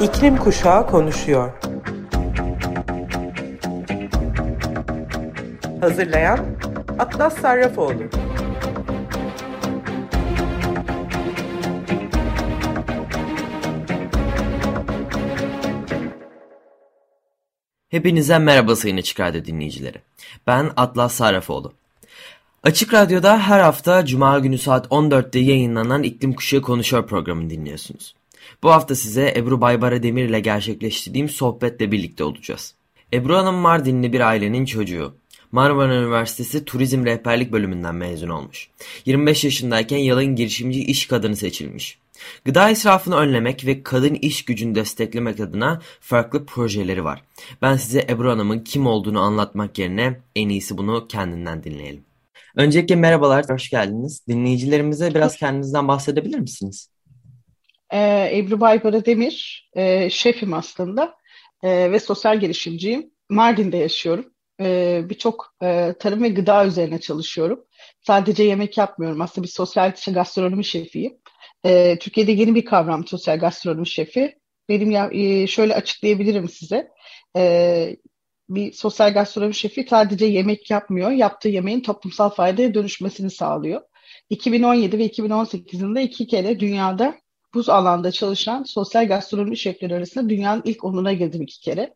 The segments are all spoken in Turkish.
İklim Kuşağı konuşuyor. Hazırlayan Atlas Sarrafoğlu. Hepinize merhaba sayın Açık Radyo dinleyicileri. Ben Atlas Sarrafoğlu. Açık Radyo'da her hafta Cuma günü saat 14'te yayınlanan İklim Kuşağı Konuşuyor programını dinliyorsunuz. Bu hafta size Ebru Baybara Demir ile gerçekleştirdiğim sohbetle birlikte olacağız. Ebru Hanım Mardinli bir ailenin çocuğu. Marmara Üniversitesi Turizm Rehberlik bölümünden mezun olmuş. 25 yaşındayken yılın girişimci iş kadını seçilmiş. Gıda israfını önlemek ve kadın iş gücünü desteklemek adına farklı projeleri var. Ben size Ebru Hanım'ın kim olduğunu anlatmak yerine en iyisi bunu kendinden dinleyelim. Öncelikle merhabalar, hoş geldiniz. Dinleyicilerimize biraz kendinizden bahsedebilir misiniz? Ee, Ebru Baybara Demir, e, şefim aslında e, ve sosyal girişimciyim. Mardin'de yaşıyorum. E, Birçok e, tarım ve gıda üzerine çalışıyorum. Sadece yemek yapmıyorum. Aslında bir sosyal gastronomi şefiyim. E, Türkiye'de yeni bir kavram sosyal gastronomi şefi. Benim ya, e, şöyle açıklayabilirim size. E, bir sosyal gastronomi şefi sadece yemek yapmıyor. Yaptığı yemeğin toplumsal faydaya dönüşmesini sağlıyor. 2017 ve 2018 yılında iki kere dünyada bu alanda çalışan sosyal gastronomi şefleri arasında dünyanın ilk onuna girdim iki kere.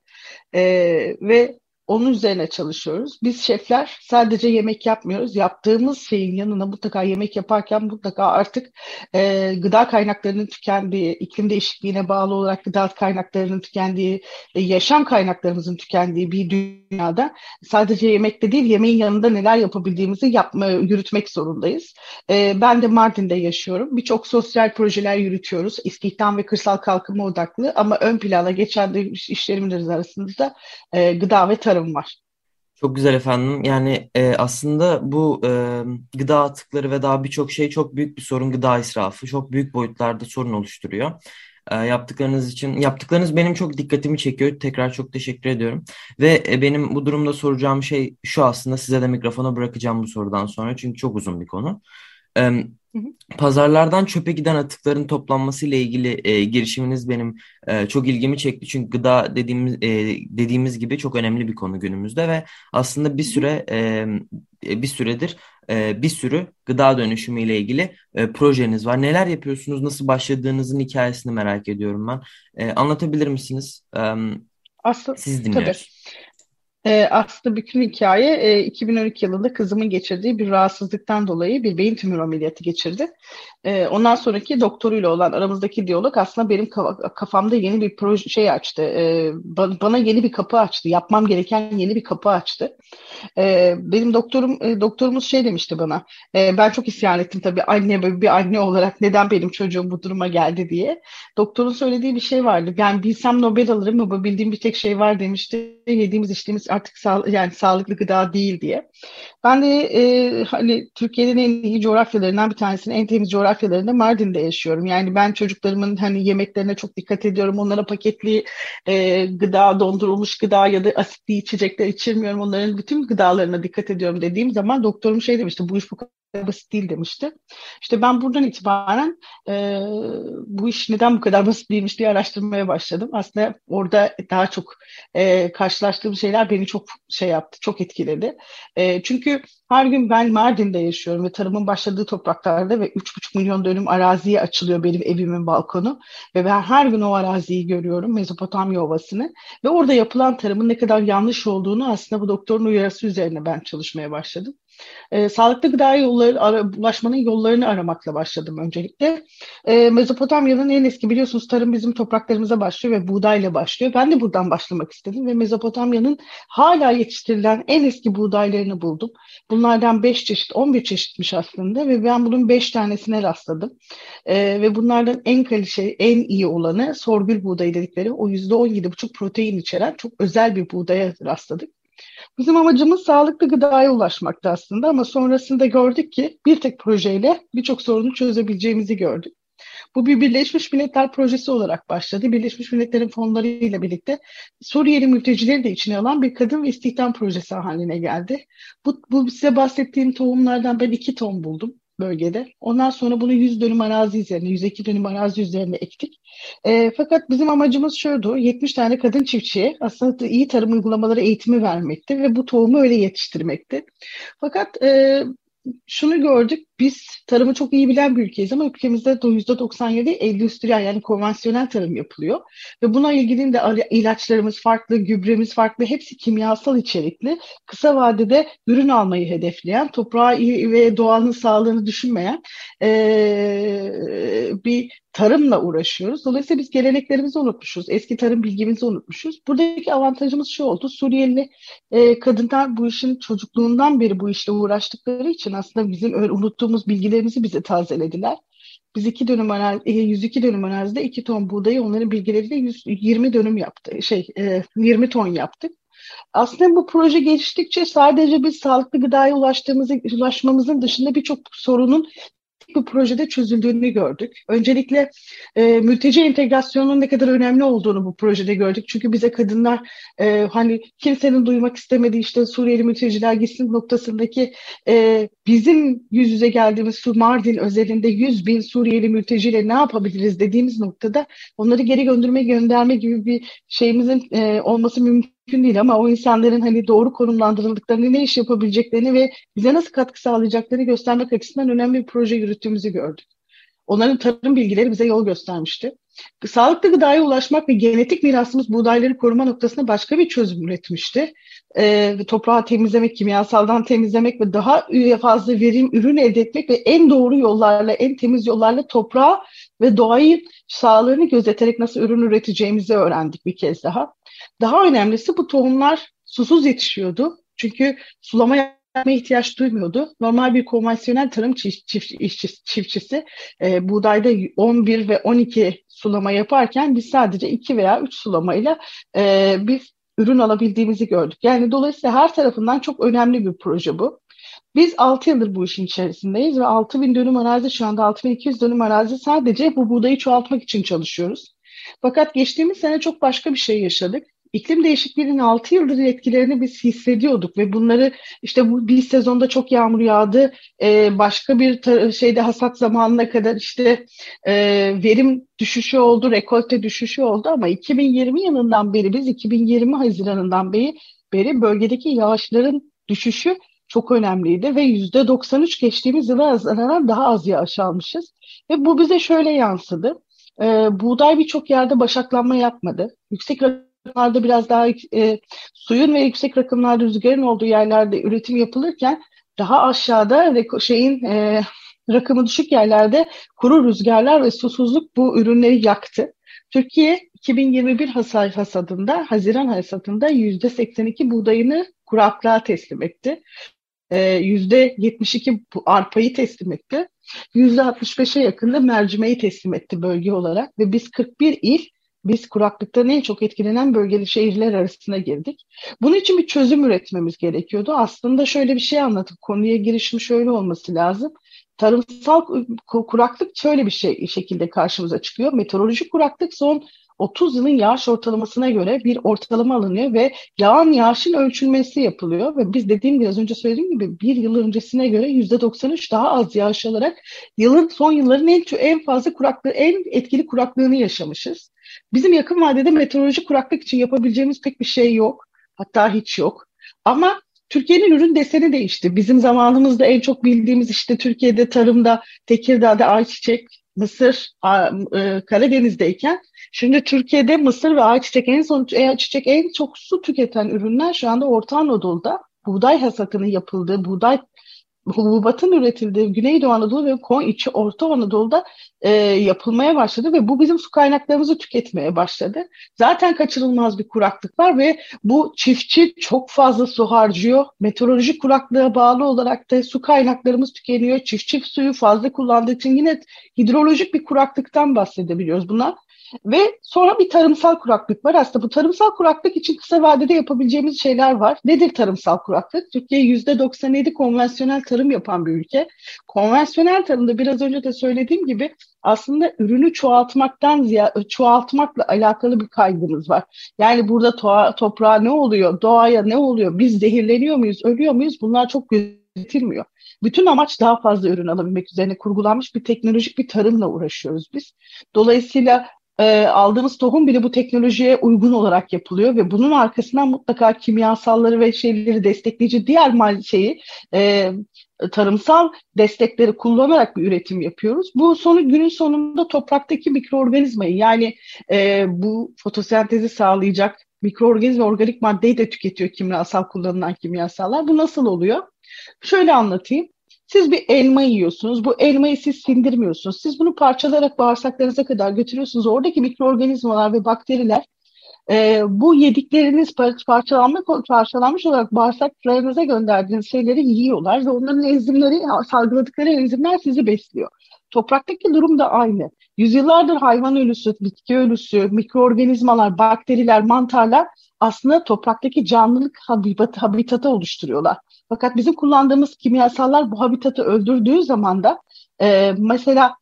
Ee, ve onun üzerine çalışıyoruz. Biz şefler sadece yemek yapmıyoruz. Yaptığımız şeyin yanına mutlaka yemek yaparken mutlaka artık e, gıda kaynaklarının tükendiği, iklim değişikliğine bağlı olarak gıda kaynaklarının tükendiği, e, yaşam kaynaklarımızın tükendiği bir dünyada sadece yemekte değil, yemeğin yanında neler yapabildiğimizi yapma, yürütmek zorundayız. E, ben de Mardin'de yaşıyorum. Birçok sosyal projeler yürütüyoruz. İstihdam ve kırsal kalkınma odaklı ama ön plana geçen de işlerimiz arasında e, gıda ve tarım tasarım var. Çok güzel efendim. Yani e, aslında bu e, gıda atıkları ve daha birçok şey çok büyük bir sorun. Gıda israfı çok büyük boyutlarda sorun oluşturuyor. E, yaptıklarınız için yaptıklarınız benim çok dikkatimi çekiyor. Tekrar çok teşekkür ediyorum. Ve e, benim bu durumda soracağım şey şu aslında size de mikrofona bırakacağım bu sorudan sonra çünkü çok uzun bir konu. Pazarlardan çöpe giden atıkların toplanması ile ilgili e, girişiminiz benim e, çok ilgimi çekti. Çünkü gıda dediğimiz e, dediğimiz gibi çok önemli bir konu günümüzde ve aslında bir süre e, bir süredir e, bir sürü gıda dönüşümü ile ilgili e, projeniz var. Neler yapıyorsunuz? Nasıl başladığınızın hikayesini merak ediyorum ben. E, anlatabilir misiniz? E, Aslında, Siz dinliyoruz. Tabii. E, aslında bütün hikaye e, 2012 yılında kızımın geçirdiği bir rahatsızlıktan dolayı bir beyin tümörü ameliyatı geçirdi. E, ondan sonraki doktoruyla olan aramızdaki diyalog aslında benim kafamda yeni bir proje şey açtı. E, bana yeni bir kapı açtı. Yapmam gereken yeni bir kapı açtı. E, benim doktorum e, doktorumuz şey demişti bana. E, ben çok isyan ettim tabii anne bir anne olarak neden benim çocuğum bu duruma geldi diye. Doktorun söylediği bir şey vardı. Ben bilsem Nobel alırım ama bildiğim bir tek şey var demişti. Yediğimiz içtiğimiz artık sağ, yani sağlıklı gıda değil diye. Ben de e, hani Türkiye'nin en iyi coğrafyalarından bir tanesinin en temiz coğrafyalarında Mardin'de yaşıyorum. Yani ben çocuklarımın hani yemeklerine çok dikkat ediyorum. Onlara paketli e, gıda, dondurulmuş gıda ya da asitli içecekler içirmiyorum. Onların bütün gıdalarına dikkat ediyorum dediğim zaman doktorum şey demişti. Bu iş bu basit değil demişti. İşte ben buradan itibaren e, bu iş neden bu kadar basit değilmiş diye araştırmaya başladım. Aslında orada daha çok e, karşılaştığım şeyler beni çok şey yaptı, çok etkiledi. E, çünkü her gün ben Mardin'de yaşıyorum ve tarımın başladığı topraklarda ve 3,5 milyon dönüm araziye açılıyor benim evimin balkonu. Ve ben her gün o araziyi görüyorum, Mezopotamya Ovası'nı. Ve orada yapılan tarımın ne kadar yanlış olduğunu aslında bu doktorun uyarısı üzerine ben çalışmaya başladım. E, sağlıklı gıda yolları, ara, ulaşmanın yollarını aramakla başladım öncelikle. E, Mezopotamya'nın en eski biliyorsunuz tarım bizim topraklarımıza başlıyor ve buğdayla başlıyor. Ben de buradan başlamak istedim ve Mezopotamya'nın hala yetiştirilen en eski buğdaylarını buldum. Bunlardan 5 çeşit, 11 çeşitmiş aslında ve ben bunun 5 tanesine rastladım. E, ve bunlardan en kalite, en iyi olanı sorgül buğdayı dedikleri o %17,5 protein içeren çok özel bir buğdaya rastladık. Bizim amacımız sağlıklı gıdaya ulaşmaktı aslında ama sonrasında gördük ki bir tek projeyle birçok sorunu çözebileceğimizi gördük. Bu bir Birleşmiş Milletler projesi olarak başladı. Birleşmiş Milletler'in fonlarıyla birlikte Suriyeli mültecileri de içine alan bir kadın ve istihdam projesi haline geldi. Bu, bu size bahsettiğim tohumlardan ben iki ton buldum. Bölgede. Ondan sonra bunu 100 dönüm arazi üzerine, 102 dönüm arazi üzerine ektik. E, fakat bizim amacımız şuydu, 70 tane kadın çiftçiye aslında iyi tarım uygulamaları eğitimi vermekti ve bu tohumu öyle yetiştirmekti. Fakat e, şunu gördük, biz tarımı çok iyi bilen bir ülkeyiz ama ülkemizde %97 endüstriyel yani konvansiyonel tarım yapılıyor. Ve buna ilgili de ilaçlarımız farklı, gübremiz farklı, hepsi kimyasal içerikli. Kısa vadede ürün almayı hedefleyen, toprağı ve doğanın sağlığını düşünmeyen ee, bir tarımla uğraşıyoruz. Dolayısıyla biz geleneklerimizi unutmuşuz. Eski tarım bilgimizi unutmuşuz. Buradaki avantajımız şu oldu. Suriyeli e, kadınlar bu işin çocukluğundan beri bu işle uğraştıkları için aslında bizim unuttuğumuz bilgilerimizi bize tazelediler. Biz iki dönüm arazi, 102 dönüm arazide 2 ton buğdayı onların bilgileriyle 120 dönüm yaptı. Şey, 20 e, ton yaptık. Aslında bu proje geliştikçe sadece biz sağlıklı gıdaya ulaştığımızı, ulaşmamızın dışında birçok sorunun bu projede çözüldüğünü gördük. Öncelikle e, mülteci entegrasyonunun ne kadar önemli olduğunu bu projede gördük. Çünkü bize kadınlar e, hani kimsenin duymak istemediği işte Suriyeli mülteciler gitsin noktasındaki e, bizim yüz yüze geldiğimiz Mardin özelinde 100 bin Suriyeli mülteciyle ne yapabiliriz dediğimiz noktada onları geri gönderme gönderme gibi bir şeyimizin e, olması mümkün mümkün değil ama o insanların hani doğru konumlandırıldıklarını, ne iş yapabileceklerini ve bize nasıl katkı sağlayacaklarını göstermek açısından önemli bir proje yürüttüğümüzü gördük. Onların tarım bilgileri bize yol göstermişti. Sağlıklı gıdaya ulaşmak ve genetik mirasımız buğdayları koruma noktasında başka bir çözüm üretmişti. Ee, toprağı temizlemek, kimyasaldan temizlemek ve daha fazla verim ürün elde etmek ve en doğru yollarla, en temiz yollarla toprağı ve doğayı sağlığını gözeterek nasıl ürün üreteceğimizi öğrendik bir kez daha. Daha önemlisi bu tohumlar susuz yetişiyordu. Çünkü sulama yapmaya ihtiyaç duymuyordu. Normal bir konvansiyonel tarım çift, çift, çiftçisi e, buğdayda 11 ve 12 sulama yaparken biz sadece 2 veya 3 sulamayla e, bir ürün alabildiğimizi gördük. Yani dolayısıyla her tarafından çok önemli bir proje bu. Biz 6 yıldır bu işin içerisindeyiz ve 6 bin dönüm arazi şu anda 6200 dönüm arazi sadece bu buğdayı çoğaltmak için çalışıyoruz. Fakat geçtiğimiz sene çok başka bir şey yaşadık iklim değişikliğinin 6 yıldır etkilerini biz hissediyorduk ve bunları işte bu bir sezonda çok yağmur yağdı, e, başka bir şeyde hasat zamanına kadar işte e, verim düşüşü oldu, rekolte düşüşü oldu ama 2020 yılından beri biz 2020 Haziran'ından beri, beri bölgedeki yağışların düşüşü çok önemliydi ve yüzde 93 geçtiğimiz yıla nazaran daha az yağış almışız. Ve bu bize şöyle yansıdı. E, buğday birçok yerde başaklanma yapmadı. Yüksek rakımlarda biraz daha e, suyun ve yüksek rakımlarda rüzgarın olduğu yerlerde üretim yapılırken daha aşağıda şeyin e, rakımı düşük yerlerde kuru rüzgarlar ve susuzluk bu ürünleri yaktı. Türkiye 2021 hasar hasadında, Haziran hasadında %82 buğdayını kuraklığa teslim etti. %72 arpayı teslim etti. %65'e yakında mercimeği teslim etti bölge olarak ve biz 41 il biz kuraklıktan en çok etkilenen bölgeli şehirler arasına girdik. Bunun için bir çözüm üretmemiz gerekiyordu. Aslında şöyle bir şey anlatıp konuya girişim şöyle olması lazım. Tarımsal kuraklık şöyle bir şey şekilde karşımıza çıkıyor. Meteorolojik kuraklık son 30 yılın yağış ortalamasına göre bir ortalama alınıyor ve yağan yağışın ölçülmesi yapılıyor ve biz dediğim gibi az önce söylediğim gibi bir yıl öncesine göre %93 daha az yağış alarak yılın son yılların en en fazla kuraklığı en etkili kuraklığını yaşamışız. Bizim yakın vadede meteorolojik kuraklık için yapabileceğimiz pek bir şey yok. Hatta hiç yok. Ama Türkiye'nin ürün deseni değişti. Bizim zamanımızda en çok bildiğimiz işte Türkiye'de tarımda, Tekirdağ'da ayçiçek, mısır, e, Karadeniz'deyken şimdi Türkiye'de mısır ve ayçiçek en son ayçiçek en çok su tüketen ürünler şu anda Orta Anadolu'da. Buğday hasatının yapıldığı, buğday hububatın üretildiği Güneydoğu Anadolu ve Kon içi Orta Anadolu'da e, yapılmaya başladı ve bu bizim su kaynaklarımızı tüketmeye başladı. Zaten kaçınılmaz bir kuraklık var ve bu çiftçi çok fazla su harcıyor. Meteorolojik kuraklığa bağlı olarak da su kaynaklarımız tükeniyor. Çiftçi suyu fazla kullandığı için yine hidrolojik bir kuraklıktan bahsedebiliyoruz. Buna ve sonra bir tarımsal kuraklık var. Aslında bu tarımsal kuraklık için kısa vadede yapabileceğimiz şeyler var. Nedir tarımsal kuraklık? Türkiye %97 konvansiyonel tarım yapan bir ülke. Konvansiyonel tarımda biraz önce de söylediğim gibi aslında ürünü çoğaltmaktan ziyade çoğaltmakla alakalı bir kaygımız var. Yani burada toğa, toprağa ne oluyor, doğaya ne oluyor, biz zehirleniyor muyuz, ölüyor muyuz? Bunlar çok üretilmiyor. Bütün amaç daha fazla ürün alabilmek üzerine kurgulanmış bir teknolojik bir tarımla uğraşıyoruz biz. Dolayısıyla e, aldığımız tohum bile bu teknolojiye uygun olarak yapılıyor ve bunun arkasından mutlaka kimyasalları ve şeyleri destekleyici diğer mal şeyi e, tarımsal destekleri kullanarak bir üretim yapıyoruz. Bu sonu günün sonunda topraktaki mikroorganizmayı yani e, bu fotosentezi sağlayacak mikroorganizma organik maddeyi de tüketiyor kimyasal kullanılan kimyasallar. Bu nasıl oluyor? Şöyle anlatayım. Siz bir elma yiyorsunuz. Bu elmayı siz sindirmiyorsunuz. Siz bunu parçalayarak bağırsaklarınıza kadar götürüyorsunuz. Oradaki mikroorganizmalar ve bakteriler e, bu yedikleriniz parçalanmış, parçalanmış olarak bağırsaklarınıza gönderdiğiniz şeyleri yiyorlar ve onların enzimleri, salgıladıkları enzimler sizi besliyor. Topraktaki durum da aynı. Yüzyıllardır hayvan ölüsü, bitki ölüsü, mikroorganizmalar, bakteriler, mantarlar aslında topraktaki canlılık habitat, habitatı oluşturuyorlar. Fakat bizim kullandığımız kimyasallar bu habitatı öldürdüğü zaman da e, mesela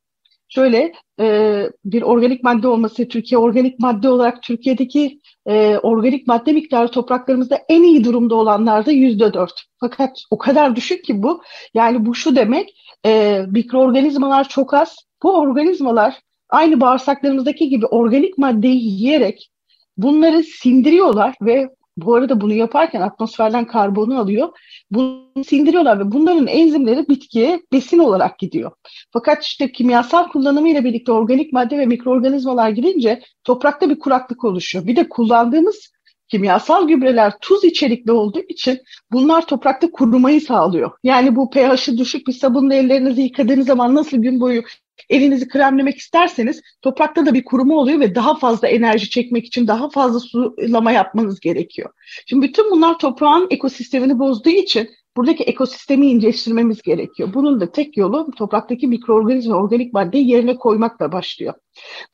şöyle e, bir organik madde olması, Türkiye organik madde olarak Türkiye'deki e, organik madde miktarı topraklarımızda en iyi durumda olanlarda yüzde dört. Fakat o kadar düşük ki bu. Yani bu şu demek, e, mikroorganizmalar çok az. Bu organizmalar aynı bağırsaklarımızdaki gibi organik maddeyi yiyerek bunları sindiriyorlar ve bu arada bunu yaparken atmosferden karbonu alıyor. Bunu sindiriyorlar ve bunların enzimleri bitkiye besin olarak gidiyor. Fakat işte kimyasal kullanımı ile birlikte organik madde ve mikroorganizmalar gidince toprakta bir kuraklık oluşuyor. Bir de kullandığımız kimyasal gübreler tuz içerikli olduğu için bunlar toprakta kurumayı sağlıyor. Yani bu pH'i düşük bir sabunla ellerinizi yıkadığınız zaman nasıl gün boyu elinizi kremlemek isterseniz toprakta da bir kuruma oluyor ve daha fazla enerji çekmek için daha fazla sulama yapmanız gerekiyor. Şimdi bütün bunlar toprağın ekosistemini bozduğu için buradaki ekosistemi iyileştirmemiz gerekiyor. Bunun da tek yolu topraktaki mikroorganizma, organik maddeyi yerine koymakla başlıyor.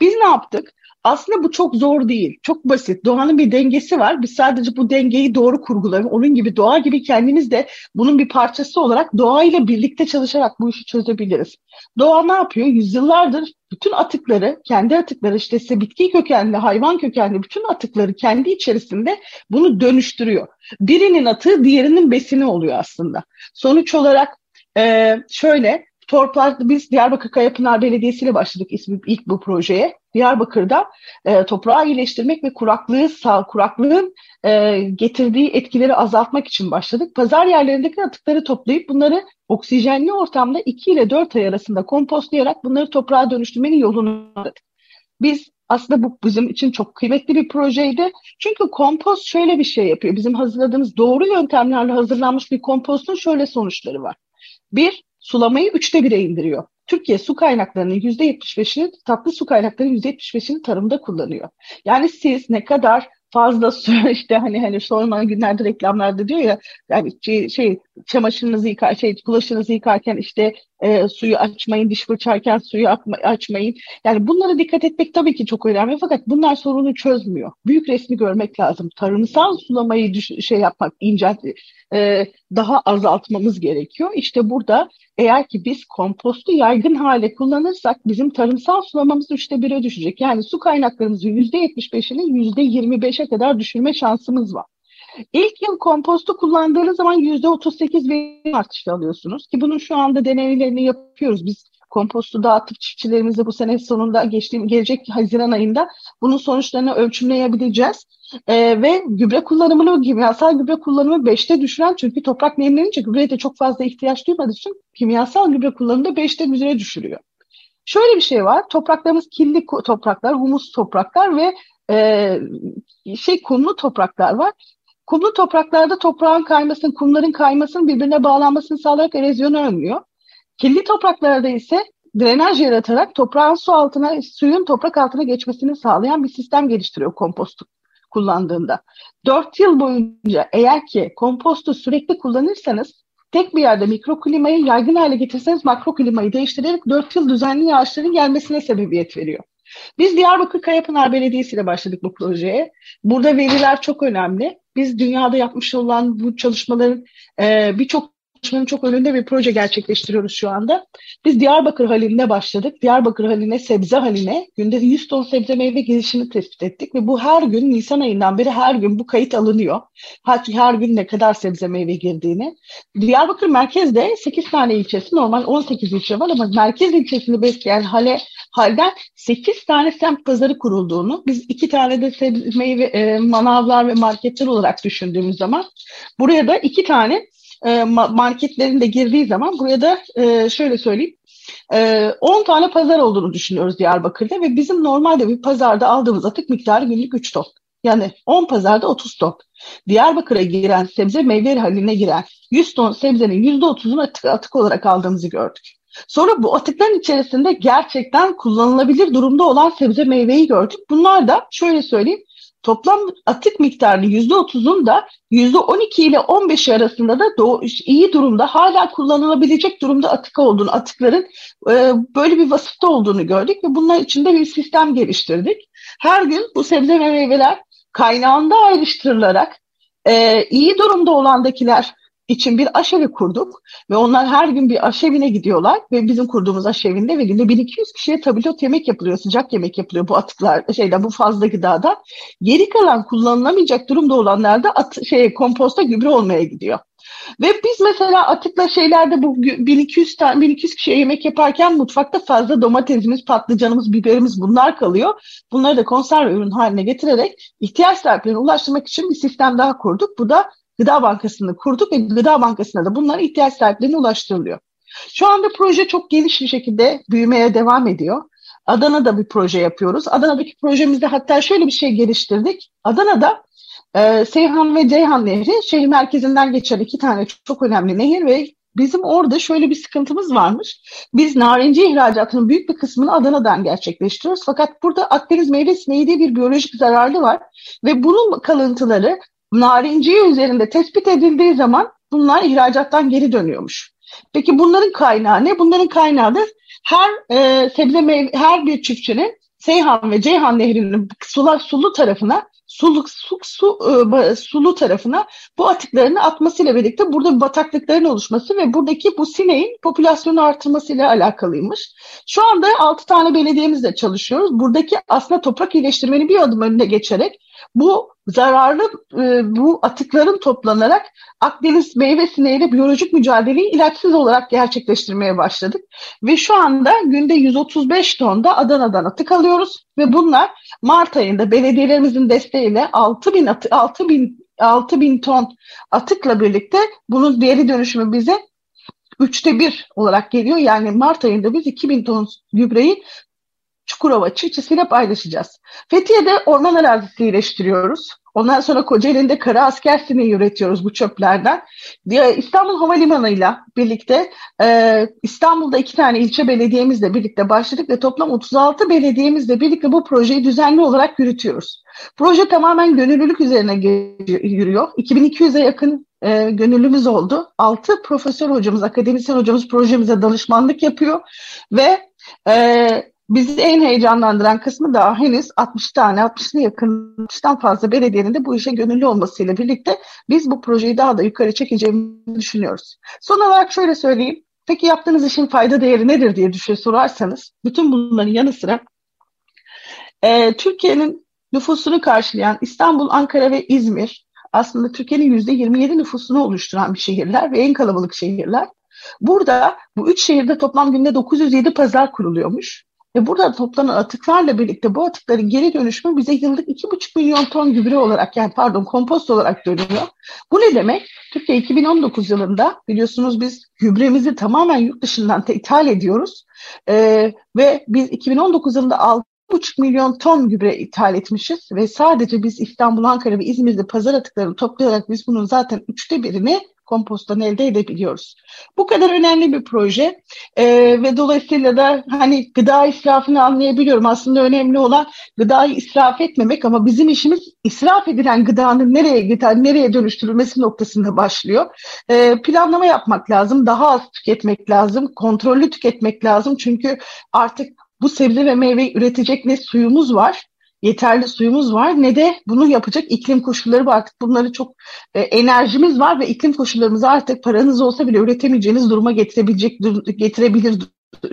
Biz ne yaptık? Aslında bu çok zor değil. Çok basit. Doğanın bir dengesi var. Biz sadece bu dengeyi doğru kurgulayalım. Onun gibi doğa gibi kendimiz de bunun bir parçası olarak doğayla birlikte çalışarak bu işi çözebiliriz. Doğa ne yapıyor? Yüzyıllardır bütün atıkları, kendi atıkları işte ise bitki kökenli, hayvan kökenli bütün atıkları kendi içerisinde bunu dönüştürüyor. Birinin atığı diğerinin besini oluyor aslında. Sonuç olarak e, şöyle Torplar, biz Diyarbakır Kayapınar Belediyesi ile başladık ismi, ilk bu projeye. Diyarbakır'da e, toprağı iyileştirmek ve kuraklığı sağ, kuraklığın e, getirdiği etkileri azaltmak için başladık. Pazar yerlerindeki atıkları toplayıp bunları oksijenli ortamda 2 ile 4 ay arasında kompostlayarak bunları toprağa dönüştürmenin yolunu aradık. Biz aslında bu bizim için çok kıymetli bir projeydi. Çünkü kompost şöyle bir şey yapıyor. Bizim hazırladığımız doğru yöntemlerle hazırlanmış bir kompostun şöyle sonuçları var. Bir, sulamayı üçte bire indiriyor. Türkiye su kaynaklarının yüzde 75'ini, tatlı su kaynaklarının yüzde 75'ini tarımda kullanıyor. Yani siz ne kadar fazla su işte hani hani son günlerde reklamlarda diyor ya yani şey, şey çamaşırınızı yıkar şey bulaşığınızı yıkarken işte e, suyu açmayın diş fırçarken suyu açmayın yani bunlara dikkat etmek tabii ki çok önemli fakat bunlar sorunu çözmüyor büyük resmi görmek lazım tarımsal sulamayı düş- şey yapmak incelt e, daha azaltmamız gerekiyor işte burada eğer ki biz kompostu yaygın hale kullanırsak bizim tarımsal sulamamız üçte bire düşecek. Yani su kaynaklarımızın yüzde yetmiş beşini yüzde yirmi beşe kadar düşürme şansımız var. İlk yıl kompostu kullandığınız zaman yüzde otuz sekiz verim artışı alıyorsunuz ki bunun şu anda deneylerini yapıyoruz. Biz kompostu dağıtıp çiftçilerimize bu sene sonunda geçtiğim gelecek Haziran ayında bunun sonuçlarını ölçümleyebileceğiz. Ee, ve gübre kullanımını, kimyasal gübre kullanımı 5'te düşüren çünkü toprak nemlenince gübreye de çok fazla ihtiyaç duymadığı için kimyasal gübre kullanımı da 5'te üzere düşürüyor. Şöyle bir şey var, topraklarımız kirli topraklar, humus topraklar ve e, şey kumlu topraklar var. Kumlu topraklarda toprağın kaymasını, kumların kaymasını birbirine bağlanmasını sağlayarak erozyonu önlüyor. Kirli topraklarda ise drenaj yaratarak toprağın su altına, suyun toprak altına geçmesini sağlayan bir sistem geliştiriyor kompostu kullandığında. 4 yıl boyunca eğer ki kompostu sürekli kullanırsanız tek bir yerde mikroklimayı yaygın hale getirseniz makroklimayı değiştirerek 4 yıl düzenli yağışların gelmesine sebebiyet veriyor. Biz Diyarbakır Kayapınar Belediyesi ile başladık bu projeye. Burada veriler çok önemli. Biz dünyada yapmış olan bu çalışmaların e, birçok konuşmanın çok önünde bir proje gerçekleştiriyoruz şu anda. Biz Diyarbakır halinde başladık. Diyarbakır haline, sebze haline günde 100 ton sebze meyve girişini tespit ettik ve bu her gün Nisan ayından beri her gün bu kayıt alınıyor. Her, her gün ne kadar sebze meyve girdiğini. Diyarbakır merkezde 8 tane ilçesi, normal 18 ilçe var ama merkez ilçesini besleyen hale halden 8 tane semt pazarı kurulduğunu, biz iki tane de sebze meyve e, manavlar ve marketler olarak düşündüğümüz zaman buraya da iki tane e, marketlerin de girdiği zaman buraya da e, şöyle söyleyeyim 10 e, tane pazar olduğunu düşünüyoruz Diyarbakır'da ve bizim normalde bir pazarda aldığımız atık miktarı günlük 3 ton. Yani 10 pazarda 30 ton. Diyarbakır'a giren sebze meyve haline giren 100 ton sebzenin %30'unu atık, atık olarak aldığımızı gördük. Sonra bu atıkların içerisinde gerçekten kullanılabilir durumda olan sebze meyveyi gördük. Bunlar da şöyle söyleyeyim toplam atık miktarının yüzde otuzun da yüzde on iki ile on beş arasında da iyi durumda hala kullanılabilecek durumda atık olduğunu, atıkların e, böyle bir vasıfta olduğunu gördük ve bunlar içinde bir sistem geliştirdik. Her gün bu sebze ve meyveler kaynağında ayrıştırılarak e, iyi durumda olandakiler için bir aşevi kurduk ve onlar her gün bir aşevine gidiyorlar ve bizim kurduğumuz aşevinde ve günde 1200 kişiye tabulot yemek yapılıyor, sıcak yemek yapılıyor bu atıklar şeyden bu fazla gıdada. Geri kalan kullanılamayacak durumda olanlar da at, şey, komposta gübre olmaya gidiyor. Ve biz mesela atıkla şeylerde bu 1200 tane 1200 kişiye yemek yaparken mutfakta fazla domatesimiz, patlıcanımız, biberimiz bunlar kalıyor. Bunları da konserve ürün haline getirerek ihtiyaç sahiplerine ulaştırmak için bir sistem daha kurduk. Bu da Gıda Bankası'nı kurduk ve Gıda Bankası'na da bunlar ihtiyaç sahiplerine ulaştırılıyor. Şu anda proje çok geniş bir şekilde büyümeye devam ediyor. Adana'da bir proje yapıyoruz. Adana'daki projemizde hatta şöyle bir şey geliştirdik. Adana'da e, Seyhan ve Ceyhan Nehri şehir merkezinden geçen iki tane çok önemli nehir ve bizim orada şöyle bir sıkıntımız varmış. Biz narenci ihracatının büyük bir kısmını Adana'dan gerçekleştiriyoruz. Fakat burada Akdeniz meyve sineği diye bir biyolojik zararlı var ve bunun kalıntıları narinciye üzerinde tespit edildiği zaman bunlar ihracattan geri dönüyormuş. Peki bunların kaynağı ne? Bunların kaynağı da her e, sebze meyve, her bir çiftçinin Seyhan ve Ceyhan Nehri'nin sulu, sulu tarafına sulu, su, su, e, sulu tarafına bu atıklarını atmasıyla birlikte burada bataklıkların oluşması ve buradaki bu sineğin popülasyonu artırmasıyla alakalıymış. Şu anda 6 tane belediyemizle çalışıyoruz. Buradaki aslında toprak iyileştirmenin bir adım önüne geçerek bu zararlı e, bu atıkların toplanarak Akdeniz meyve sineğiyle biyolojik mücadeleyi ilaçsız olarak gerçekleştirmeye başladık. Ve şu anda günde 135 ton da Adana'dan atık alıyoruz ve bunlar Mart ayında belediyelerimizin desteğiyle 6 bin, atı, 6 bin, 6 bin ton atıkla birlikte bunun geri dönüşümü bize üçte bir olarak geliyor. Yani Mart ayında biz 2000 ton gübreyi Çukurova çiftçisiyle paylaşacağız. Fethiye'de orman arazisi iyileştiriyoruz. Ondan sonra Kocaeli'nde kara asker sineği üretiyoruz bu çöplerden. İstanbul Havalimanı'yla birlikte e, İstanbul'da iki tane ilçe belediyemizle birlikte başladık ve toplam 36 belediyemizle birlikte bu projeyi düzenli olarak yürütüyoruz. Proje tamamen gönüllülük üzerine yürüyor. 2200'e yakın e, gönüllümüz oldu. 6 profesör hocamız, akademisyen hocamız projemize danışmanlık yapıyor ve e, Bizi en heyecanlandıran kısmı da henüz 60 tane, 60'lı yakın 60'tan fazla belediyenin de bu işe gönüllü olmasıyla birlikte biz bu projeyi daha da yukarı çekeceğimizi düşünüyoruz. Son olarak şöyle söyleyeyim. Peki yaptığınız işin fayda değeri nedir diye düşün sorarsanız, bütün bunların yanı sıra e, Türkiye'nin nüfusunu karşılayan İstanbul, Ankara ve İzmir aslında Türkiye'nin %27 nüfusunu oluşturan bir şehirler ve en kalabalık şehirler. Burada bu üç şehirde toplam günde 907 pazar kuruluyormuş. Ve burada toplanan atıklarla birlikte bu atıkların geri dönüşümü bize yıllık 2,5 milyon ton gübre olarak yani pardon kompost olarak dönüyor. Bu ne demek? Türkiye 2019 yılında biliyorsunuz biz gübremizi tamamen yurt dışından ithal ediyoruz. Ee, ve biz 2019 yılında 6,5 milyon ton gübre ithal etmişiz ve sadece biz İstanbul, Ankara ve İzmir'de pazar atıklarını toplayarak biz bunun zaten üçte birini komposttan elde edebiliyoruz. Bu kadar önemli bir proje e, ve dolayısıyla da hani gıda israfını anlayabiliyorum. Aslında önemli olan gıdayı israf etmemek ama bizim işimiz israf edilen gıdanın nereye gider, nereye dönüştürülmesi noktasında başlıyor. E, planlama yapmak lazım, daha az tüketmek lazım, kontrollü tüketmek lazım çünkü artık bu sebze ve meyve üretecek ne suyumuz var yeterli suyumuz var ne de bunu yapacak iklim koşulları var. Artık bunları çok e, enerjimiz var ve iklim koşullarımızı artık paranız olsa bile üretemeyeceğiniz duruma getirebilecek getirebilir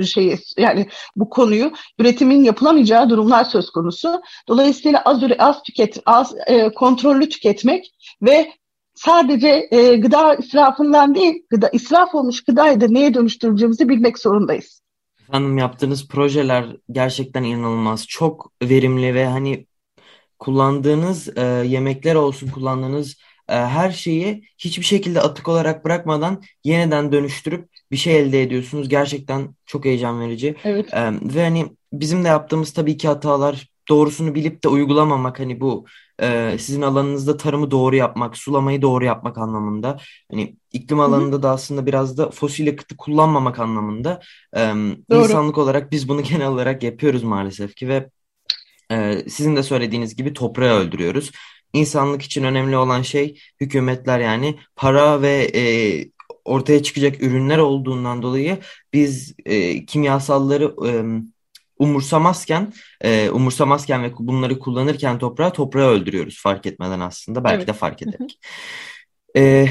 şey yani bu konuyu üretimin yapılamayacağı durumlar söz konusu. Dolayısıyla az az tüket az e, kontrollü tüketmek ve sadece e, gıda israfından değil, gıda israf olmuş gıdayı da neye dönüştüreceğimizi bilmek zorundayız. Efendim yaptığınız projeler gerçekten inanılmaz. Çok verimli ve hani kullandığınız e, yemekler olsun, kullandığınız e, her şeyi hiçbir şekilde atık olarak bırakmadan yeniden dönüştürüp bir şey elde ediyorsunuz. Gerçekten çok heyecan verici. Evet. E, ve hani bizim de yaptığımız tabii ki hatalar doğrusunu bilip de uygulamamak hani bu e, sizin alanınızda tarımı doğru yapmak, sulamayı doğru yapmak anlamında. Hani iklim alanında Hı-hı. da aslında biraz da fosil yakıtı kullanmamak anlamında. E, insanlık olarak biz bunu genel olarak yapıyoruz maalesef ki ve e, sizin de söylediğiniz gibi toprağı öldürüyoruz. İnsanlık için önemli olan şey hükümetler yani para ve e, ortaya çıkacak ürünler olduğundan dolayı biz e, kimyasalları e, umursamazken e, umursamazken ve bunları kullanırken toprağı toprağı öldürüyoruz fark etmeden aslında belki evet. de fark ederek. e,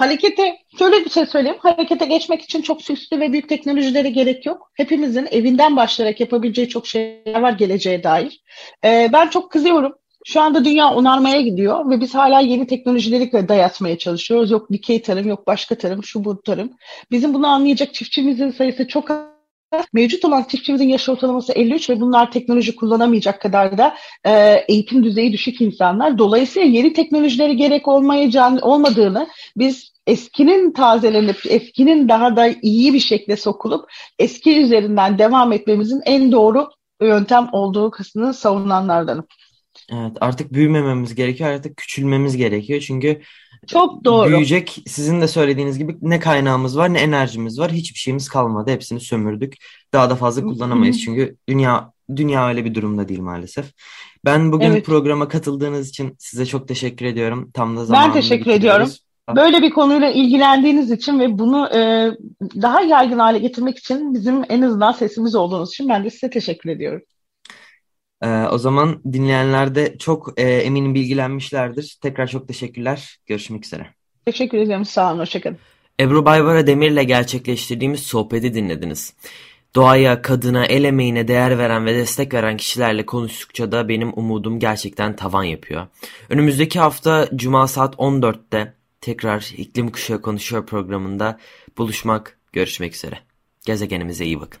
Harekete, şöyle bir şey söyleyeyim. Harekete geçmek için çok süslü ve büyük teknolojilere gerek yok. Hepimizin evinden başlayarak yapabileceği çok şeyler var geleceğe dair. Ee, ben çok kızıyorum. Şu anda dünya onarmaya gidiyor ve biz hala yeni teknolojileri dayatmaya çalışıyoruz. Yok dikey tarım, yok başka tarım, şu bu tarım. Bizim bunu anlayacak çiftçimizin sayısı çok az Mevcut olan çiftçimizin yaş ortalaması 53 ve bunlar teknoloji kullanamayacak kadar da e, eğitim düzeyi düşük insanlar. Dolayısıyla yeni teknolojilere gerek olmayacağını, olmadığını biz eskinin tazelenip eskinin daha da iyi bir şekilde sokulup eski üzerinden devam etmemizin en doğru yöntem olduğu kısmını savunanlardanım. Evet artık büyümememiz gerekiyor artık küçülmemiz gerekiyor çünkü çok doğru. Büyüyecek sizin de söylediğiniz gibi ne kaynağımız var ne enerjimiz var. Hiçbir şeyimiz kalmadı. Hepsini sömürdük. Daha da fazla kullanamayız çünkü dünya dünya öyle bir durumda değil maalesef. Ben bugün evet. programa katıldığınız için size çok teşekkür ediyorum. Tam da zamanında Ben teşekkür ediyorum. Böyle bir konuyla ilgilendiğiniz için ve bunu e, daha yaygın hale getirmek için bizim en azından sesimiz olduğunuz için ben de size teşekkür ediyorum. Ee, o zaman dinleyenler de çok e, eminim bilgilenmişlerdir. Tekrar çok teşekkürler. Görüşmek üzere. Teşekkür ederim. Sağ olun. Hoşçakalın. Ebru Baybara Demir'le gerçekleştirdiğimiz sohbeti dinlediniz. Doğaya, kadına, el emeğine değer veren ve destek veren kişilerle konuştukça da benim umudum gerçekten tavan yapıyor. Önümüzdeki hafta Cuma saat 14'te tekrar İklim Kuşağı Konuşuyor programında buluşmak, görüşmek üzere. Gezegenimize iyi bakın.